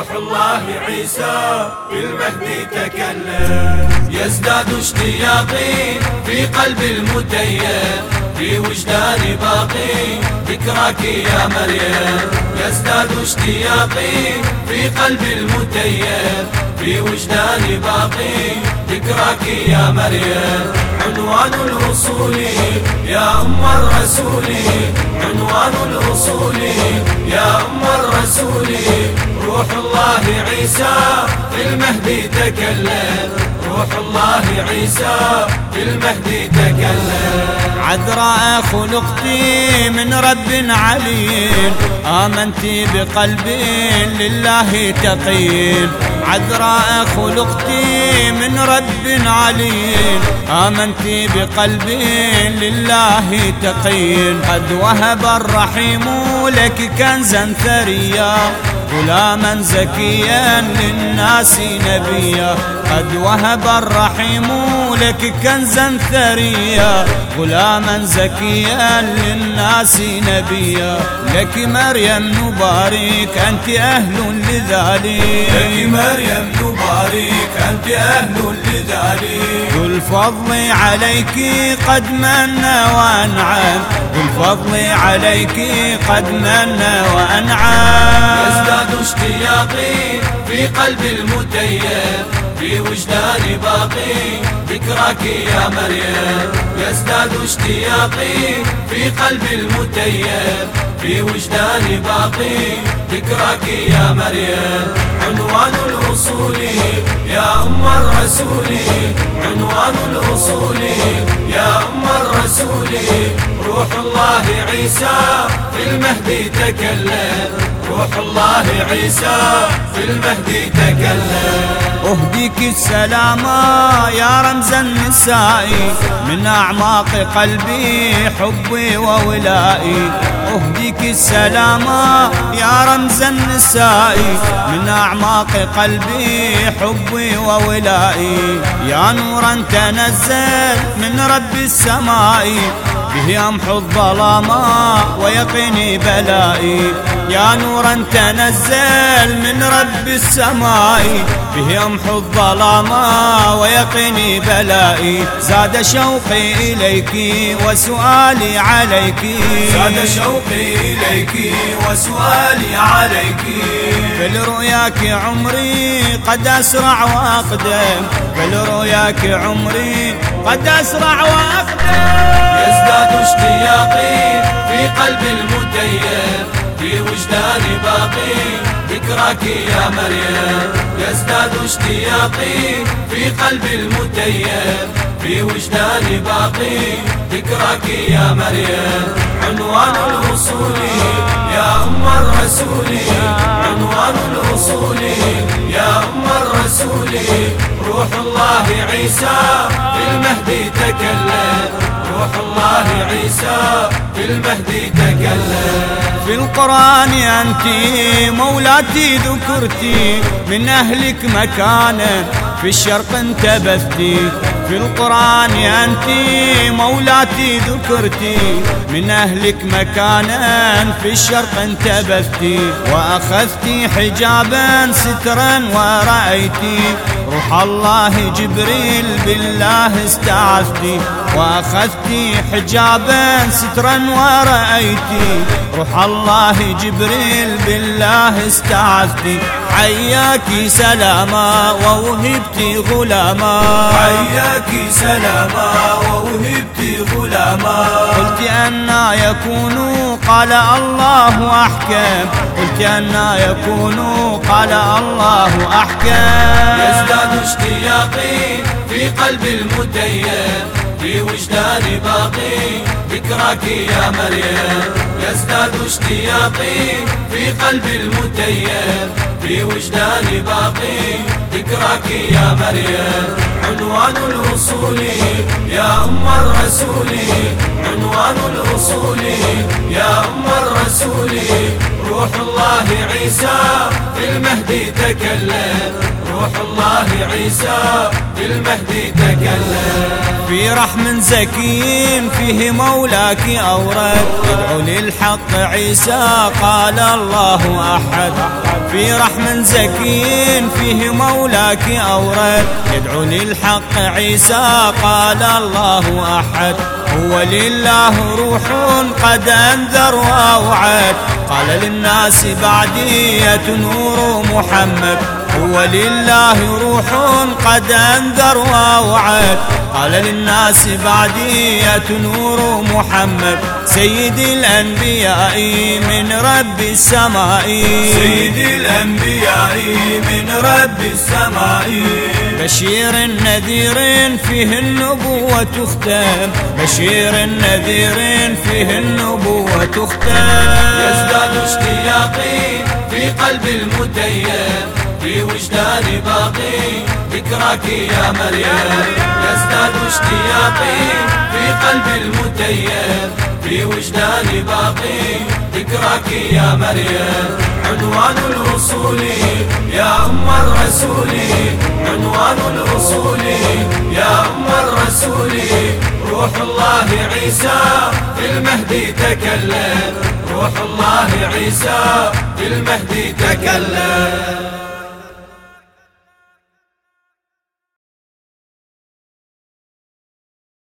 روح الله عيسى في المهدي تكلم. يزداد اشتياقي في قلب المتيم في وجداني باقي ذكراك يا مريم. يزداد اشتياقي في قلب المتيم في وجداني باقي ذكراك يا مريم. عنوان الوصول يا أم الرسول عنوان الوصول يا أم الرسول. روح الله عيسى في المهدي تكلم. روح الله عيسى في المهدي تكلم. عذراء خلقتي من رب عليم. آمنت بقلب لله تقين عذراء خلقتي من رب عليم. آمنت بقلب لله تقين قد وهب الرحيم لك كنزا ثريا. غلاما زكيا للناس نبيا. قد وهب الرحيم لك كنزا ثريا. غلاما زكيا للناس نبيا. لك مريم نبارك أنت أهل لذلك. لك مريم نبارك أنت أهل لذلك. ذو الفضل عليك قد من وأنعم. ذو الفضل عليك قد من وأنعم. يزداد اشتياقي في قلب المتيم في وجداني باقي ذكراك يا مريم. يزداد اشتياقي في قلب المتيم في وجداني باقي ذكراك يا مريم. عنوان الوصول يا أم الرسول عنوان الوصول يا أم الرسول. روح الله عيسى في المهدي تكلم. روح الله عيسى في المهدي تكلم. أهديك السلام يا رمز النساء من أعماق قلبي حبي وولائي. أهديك السلام يا رمز النساء من أعماق قلبي حبي وولائي. يا نورا تنزل من رب السماء به يمحو الظلام ويقيني بلائي. يا نورا تنزل من رب السماء به يمحو الظلام ويقيني بلائي. زاد شوقي إليك وسؤالي عليك. زاد شوقي إليك وسؤالي عليك. رؤياك عمري قد أسرع وأقدم. رؤياك عمري قد أسرع وأقدم. يزداد اشتياقي في قلب المتيم في وجداني باقي. ذكراك يا مريم. يزداد اشتياقي في قلب المتيم. في وجداني باقي ذكراك يا مريم. عنوان الوصول يا أم الرسول عنوان الوصول يا أم الرسول روح الله عيسى في المهدي تكلم. روح الله عيسى في المهدي تكلم. في القرآن أنت مولاتي ذكرتي من أهلك مكانا في الشرق انتبثتي في القرآن أنت مولاتي ذكرتي من أهلك مكانا في الشرق انتبثتي وأخذتي حجابا سترا ورأيتي. روح الله جبريل بالله استعذتي وأخذتي حجابا سترا ورأيتي. روح الله جبريل بالله استعذتي. حياك سلاما ووهبتي غلاما. حياك سلاما ووهبتي غلاما. قلت أنا يكون قال الله أحكم قلت أنا يكون قال الله أحكم يزداد اشتياقي في قلب المتيم. في وجداني باقي. ذكراك يا مريم يزداد اشتياقي في قلب المتيم. في وجداني باقي ذكراك يا مريم. عنوان الوصول يا أم الرسول عنوان الوصول يا أم الرسول. روح الله عيسى في المهدي تكلم. روح الله عيسى في المهدي تكلم. في رحم زكي فيه مولاك أورد. يدعو للحق عيسى قال الله أحد. في رحم زكي فيه مولاك أورد. يدعو للحق عيسى قال الله أحد. هو لله روح قد أنذر وأوعد. قال للناس بعدية نور محمد. هو لله روح قد أنذر وأوعد قال للناس بعدية نور محمد. سيد الأنبياء من رب السماء. سيد الأنبياء من رب السماء. بشير نذير فيه النبوة تختم. بشير نذير فيه النبوة تختم. يزداد اشتياقي في قلب المتيم. وجداني باقي. ذكراك يا مريم يزداد اشتياقي في قلب المتيم في وجداني باقي. ذكراك يا مريم عنوان الوصول يا أم الرسول عنوان الوصول يا أم الرسول روح الله عيسى في المهدي تكلم. روح الله عيسى في المهدي تكلم.